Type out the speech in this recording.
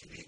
last week.